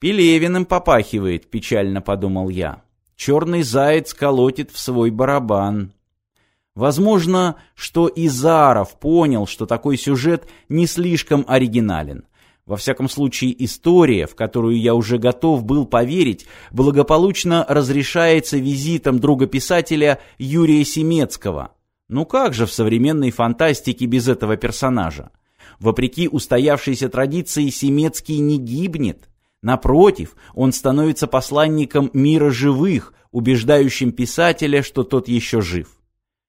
«Пелевиным попахивает», — печально подумал я. «Черный заяц колотит в свой барабан». Возможно, что и Заров понял, что такой сюжет не слишком оригинален. Во всяком случае, история, в которую я уже готов был поверить, благополучно разрешается визитом друга-писателя Юрия Семецкого. Ну как же в современной фантастике без этого персонажа? Вопреки устоявшейся традиции, Семецкий не гибнет. Напротив, он становится посланником мира живых, убеждающим писателя, что тот еще жив.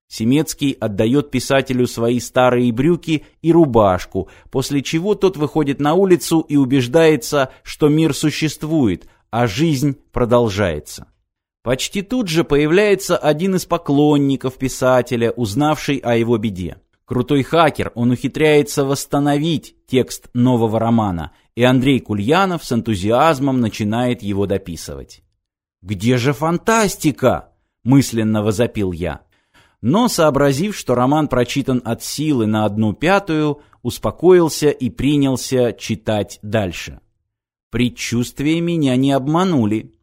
Семецкий отдает писателю свои старые брюки и рубашку, после чего тот выходит на улицу и убеждается, что мир существует, а жизнь продолжается. Почти тут же появляется один из поклонников писателя, узнавший о его беде. Крутой хакер, он ухитряется восстановить текст нового романа, и Андрей Кульянов с энтузиазмом начинает его дописывать. «Где же фантастика?» – мысленно возопил я но, сообразив, что роман прочитан от силы на одну пятую, успокоился и принялся читать дальше. Предчувствия меня не обманули.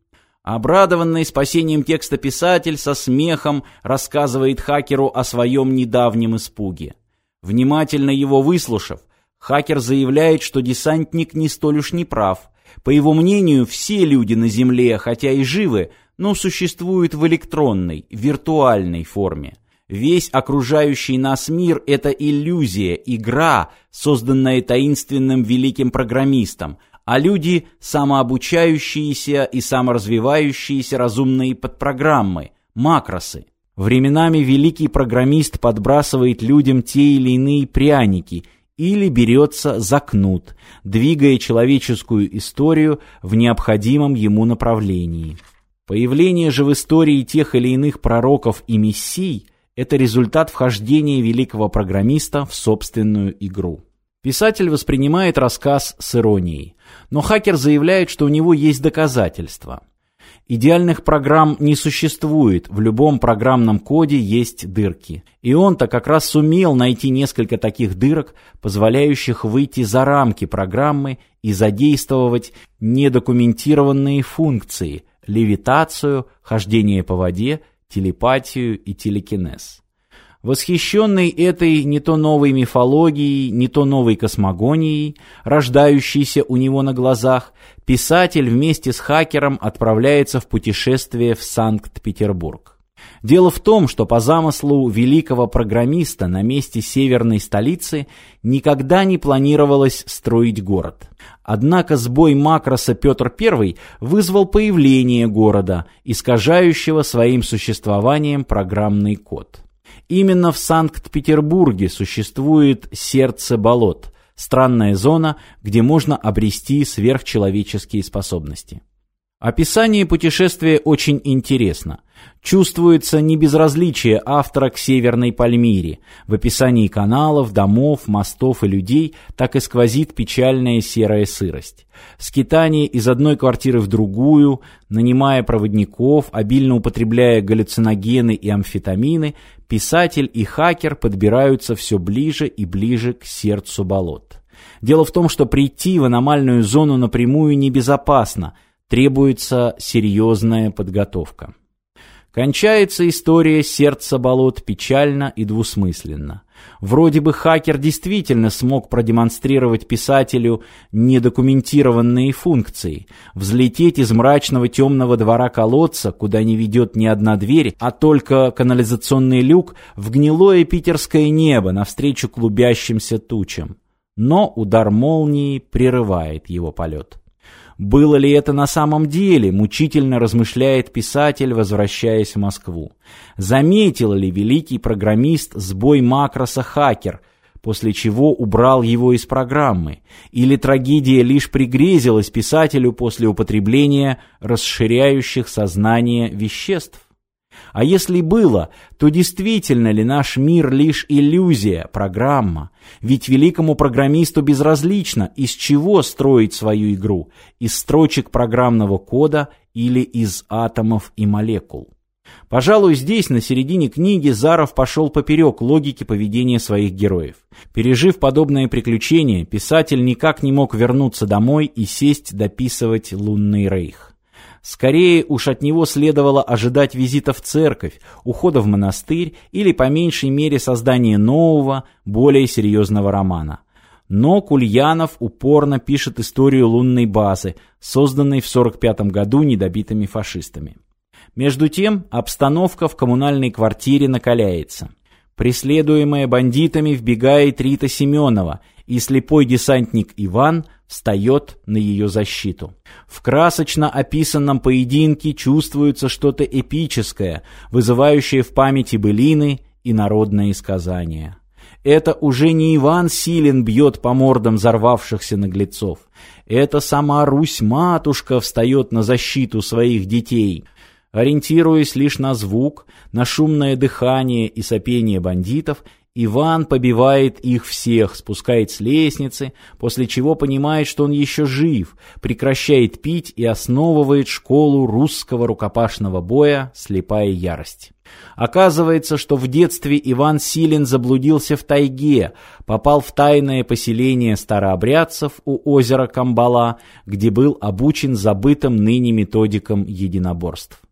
Обрадованный спасением текста писатель со смехом рассказывает хакеру о своем недавнем испуге. Внимательно его выслушав, хакер заявляет, что десантник не столь уж не прав. По его мнению, все люди на Земле, хотя и живы, но существуют в электронной, виртуальной форме. Весь окружающий нас мир – это иллюзия, игра, созданная таинственным великим программистом, а люди – самообучающиеся и саморазвивающиеся разумные подпрограммы, макросы. Временами великий программист подбрасывает людям те или иные пряники или берется за кнут, двигая человеческую историю в необходимом ему направлении. Появление же в истории тех или иных пророков и мессий – это результат вхождения великого программиста в собственную игру. Писатель воспринимает рассказ с иронией, но хакер заявляет, что у него есть доказательства. Идеальных программ не существует, в любом программном коде есть дырки. И он-то как раз сумел найти несколько таких дырок, позволяющих выйти за рамки программы и задействовать недокументированные функции – левитацию, хождение по воде – телепатию и телекинез. Восхищенный этой не то новой мифологией, не то новой космогонией, рождающейся у него на глазах, писатель вместе с хакером отправляется в путешествие в Санкт-Петербург. Дело в том, что по замыслу великого программиста на месте северной столицы никогда не планировалось строить город. Однако сбой макроса Петр I вызвал появление города, искажающего своим существованием программный код. Именно в Санкт-Петербурге существует сердце болот, странная зона, где можно обрести сверхчеловеческие способности. Описание путешествия очень интересно. Чувствуется небезразличие автора к Северной Пальмире. В описании каналов, домов, мостов и людей так и сквозит печальная серая сырость. Скитание из одной квартиры в другую, нанимая проводников, обильно употребляя галлюциногены и амфетамины, писатель и хакер подбираются все ближе и ближе к сердцу болот. Дело в том, что прийти в аномальную зону напрямую небезопасно – требуется серьезная подготовка. Кончается история сердца болот печально и двусмысленно. Вроде бы хакер действительно смог продемонстрировать писателю недокументированные функции, взлететь из мрачного темного двора колодца, куда не ведет ни одна дверь, а только канализационный люк, в гнилое питерское небо навстречу клубящимся тучам. Но удар молнии прерывает его полет. Было ли это на самом деле, мучительно размышляет писатель, возвращаясь в Москву. Заметил ли великий программист сбой макроса хакер, после чего убрал его из программы? Или трагедия лишь пригрезилась писателю после употребления расширяющих сознание веществ? А если было, то действительно ли наш мир лишь иллюзия, программа? Ведь великому программисту безразлично, из чего строить свою игру, из строчек программного кода или из атомов и молекул. Пожалуй, здесь, на середине книги, Заров пошел поперек логики поведения своих героев. Пережив подобное приключение, писатель никак не мог вернуться домой и сесть дописывать «Лунный рейх». Скорее уж от него следовало ожидать визита в церковь, ухода в монастырь или по меньшей мере создания нового, более серьезного романа. Но Кульянов упорно пишет историю лунной базы, созданной в 1945 году недобитыми фашистами. Между тем, обстановка в коммунальной квартире накаляется. Преследуемая бандитами вбегает Рита Семенова, и слепой десантник Иван встает на ее защиту. В красочно описанном поединке чувствуется что-то эпическое, вызывающее в памяти былины и народные сказания. Это уже не Иван Силин бьет по мордам взорвавшихся наглецов. Это сама Русь-матушка встает на защиту своих детей – Ориентируясь лишь на звук, на шумное дыхание и сопение бандитов, Иван побивает их всех, спускает с лестницы, после чего понимает, что он еще жив, прекращает пить и основывает школу русского рукопашного боя «Слепая ярость». Оказывается, что в детстве Иван Силин заблудился в тайге, попал в тайное поселение старообрядцев у озера Камбала, где был обучен забытым ныне методикам единоборств.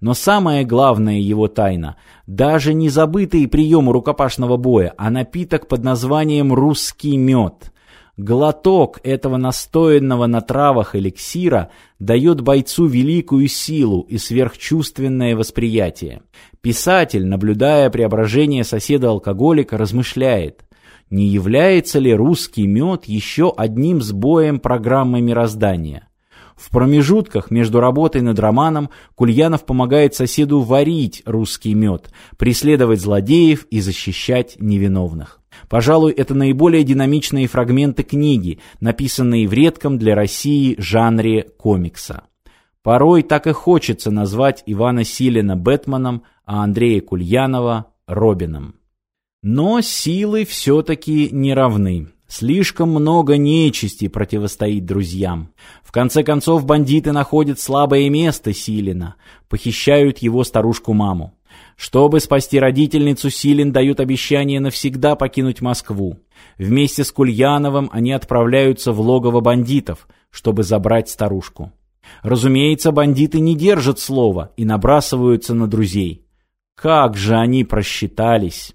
Но самая главная его тайна – даже не забытые приемы рукопашного боя, а напиток под названием «русский мед». Глоток этого настоянного на травах эликсира дает бойцу великую силу и сверхчувственное восприятие. Писатель, наблюдая преображение соседа-алкоголика, размышляет, не является ли русский мед еще одним сбоем программы мироздания. В промежутках между работой над романом Кульянов помогает соседу варить русский мед, преследовать злодеев и защищать невиновных. Пожалуй, это наиболее динамичные фрагменты книги, написанные в редком для России жанре комикса. Порой так и хочется назвать Ивана Силина Бэтменом, а Андрея Кульянова – Робином. Но силы все-таки не равны. Слишком много нечисти противостоит друзьям. В конце концов, бандиты находят слабое место Силина, похищают его старушку-маму. Чтобы спасти родительницу, Силин дают обещание навсегда покинуть Москву. Вместе с Кульяновым они отправляются в логово бандитов, чтобы забрать старушку. Разумеется, бандиты не держат слова и набрасываются на друзей. Как же они просчитались!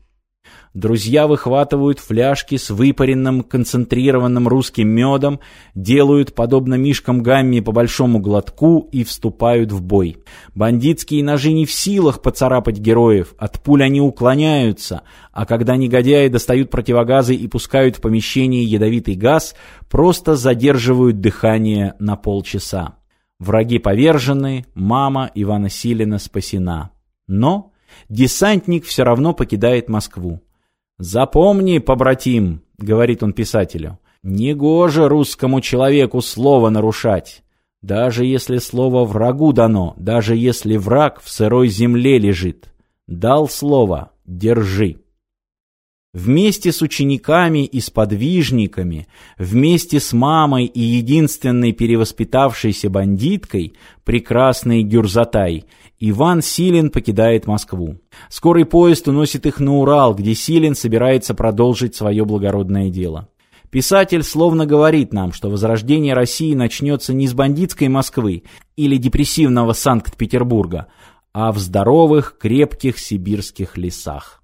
Друзья выхватывают фляжки с выпаренным концентрированным русским медом, делают, подобно мишкам Гамми, по большому глотку и вступают в бой. Бандитские ножи не в силах поцарапать героев, от пуль они уклоняются, а когда негодяи достают противогазы и пускают в помещение ядовитый газ, просто задерживают дыхание на полчаса. Враги повержены, мама Ивана Силина спасена. Но десантник все равно покидает Москву. «Запомни, побратим», — говорит он писателю, — «негоже русскому человеку слово нарушать, даже если слово врагу дано, даже если враг в сырой земле лежит. Дал слово, держи». Вместе с учениками и сподвижниками, вместе с мамой и единственной перевоспитавшейся бандиткой, прекрасной Гюрзатай, Иван Силин покидает Москву. Скорый поезд уносит их на Урал, где Силин собирается продолжить свое благородное дело. Писатель словно говорит нам, что возрождение России начнется не с бандитской Москвы или депрессивного Санкт-Петербурга, а в здоровых, крепких сибирских лесах.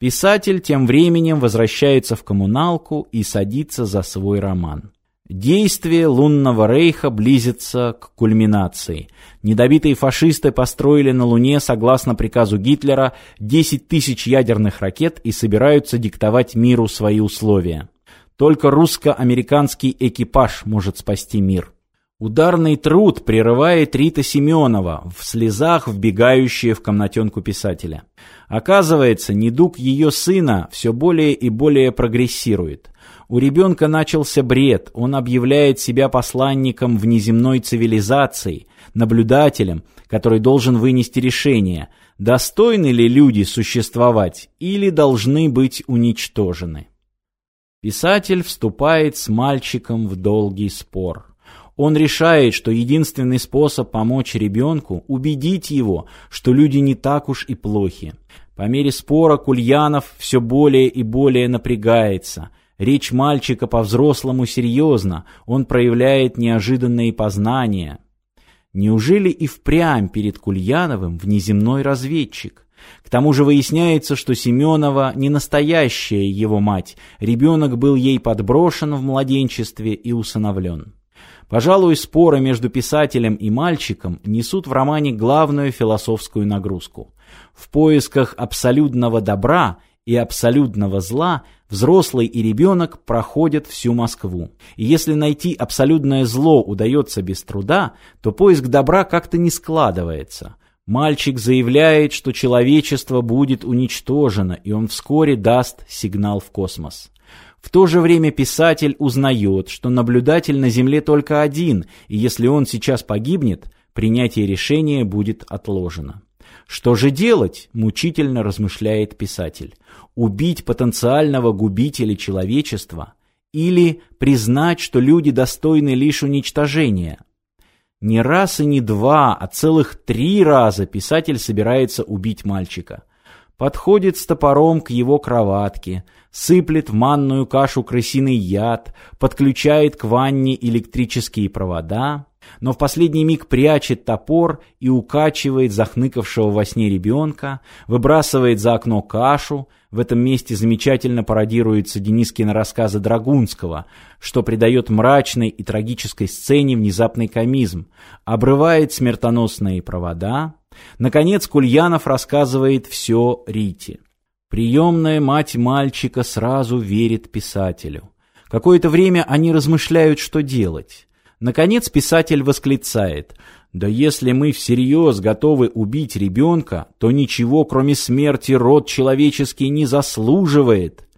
Писатель тем временем возвращается в коммуналку и садится за свой роман. Действие лунного рейха близится к кульминации. Недобитые фашисты построили на Луне, согласно приказу Гитлера, 10 тысяч ядерных ракет и собираются диктовать миру свои условия. Только русско-американский экипаж может спасти мир. Ударный труд прерывает Рита Семенова, в слезах вбегающая в комнатенку писателя. Оказывается, недуг ее сына все более и более прогрессирует. У ребенка начался бред, он объявляет себя посланником внеземной цивилизации, наблюдателем, который должен вынести решение, достойны ли люди существовать или должны быть уничтожены. Писатель вступает с мальчиком в долгий спор. Он решает, что единственный способ помочь ребенку – убедить его, что люди не так уж и плохи. По мере спора Кульянов все более и более напрягается. Речь мальчика по-взрослому серьезна, он проявляет неожиданные познания. Неужели и впрямь перед Кульяновым внеземной разведчик? К тому же выясняется, что Семенова не настоящая его мать, ребенок был ей подброшен в младенчестве и усыновлен. Пожалуй, споры между писателем и мальчиком несут в романе главную философскую нагрузку. В поисках абсолютного добра и абсолютного зла взрослый и ребенок проходят всю Москву. И если найти абсолютное зло удается без труда, то поиск добра как-то не складывается. Мальчик заявляет, что человечество будет уничтожено, и он вскоре даст сигнал в космос. В то же время писатель узнает, что наблюдатель на Земле только один, и если он сейчас погибнет, принятие решения будет отложено. Что же делать, мучительно размышляет писатель. Убить потенциального губителя человечества или признать, что люди достойны лишь уничтожения – не раз и не два, а целых три раза писатель собирается убить мальчика. Подходит с топором к его кроватке, сыплет в манную кашу крысиный яд, подключает к ванне электрические провода, но в последний миг прячет топор и укачивает захныкавшего во сне ребенка, выбрасывает за окно кашу, в этом месте замечательно пародируется Денискина рассказы Драгунского, что придает мрачной и трагической сцене внезапный комизм, обрывает смертоносные провода. Наконец Кульянов рассказывает все Рите. Приемная мать мальчика сразу верит писателю. Какое-то время они размышляют, что делать. Наконец писатель восклицает «Да если мы всерьез готовы убить ребенка, то ничего, кроме смерти, род человеческий не заслуживает».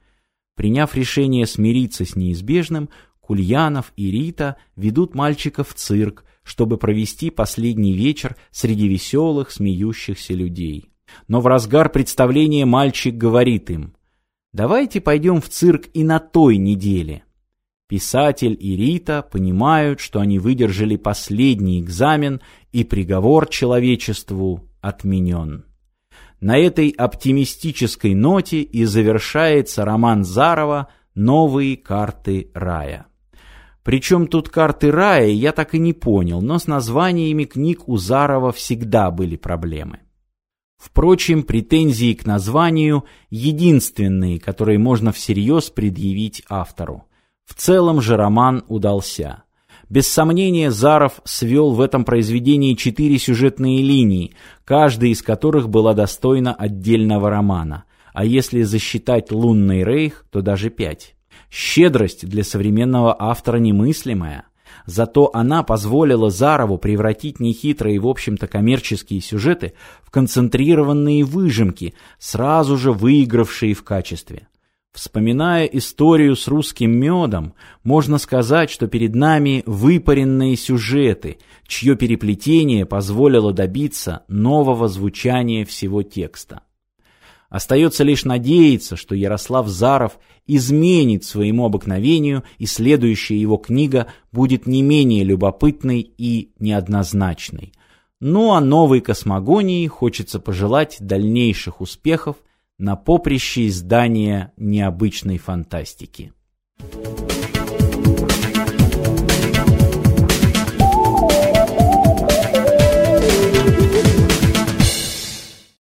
Приняв решение смириться с неизбежным, Кульянов и Рита ведут мальчика в цирк, чтобы провести последний вечер среди веселых, смеющихся людей. Но в разгар представления мальчик говорит им «Давайте пойдем в цирк и на той неделе». Писатель и Рита понимают, что они выдержали последний экзамен, и приговор человечеству отменен. На этой оптимистической ноте и завершается роман Зарова «Новые карты рая». Причем тут карты рая я так и не понял, но с названиями книг у Зарова всегда были проблемы. Впрочем, претензии к названию единственные, которые можно всерьез предъявить автору. В целом же роман удался. Без сомнения, Заров свел в этом произведении четыре сюжетные линии, каждая из которых была достойна отдельного романа, а если засчитать «Лунный рейх», то даже пять. Щедрость для современного автора немыслимая. Зато она позволила Зарову превратить нехитрые, в общем-то, коммерческие сюжеты в концентрированные выжимки, сразу же выигравшие в качестве. Вспоминая историю с русским медом, можно сказать, что перед нами выпаренные сюжеты, чье переплетение позволило добиться нового звучания всего текста. Остается лишь надеяться, что Ярослав Заров изменит своему обыкновению, и следующая его книга будет не менее любопытной и неоднозначной. Ну а новой космогонии хочется пожелать дальнейших успехов – на поприще издания необычной фантастики. Thank you.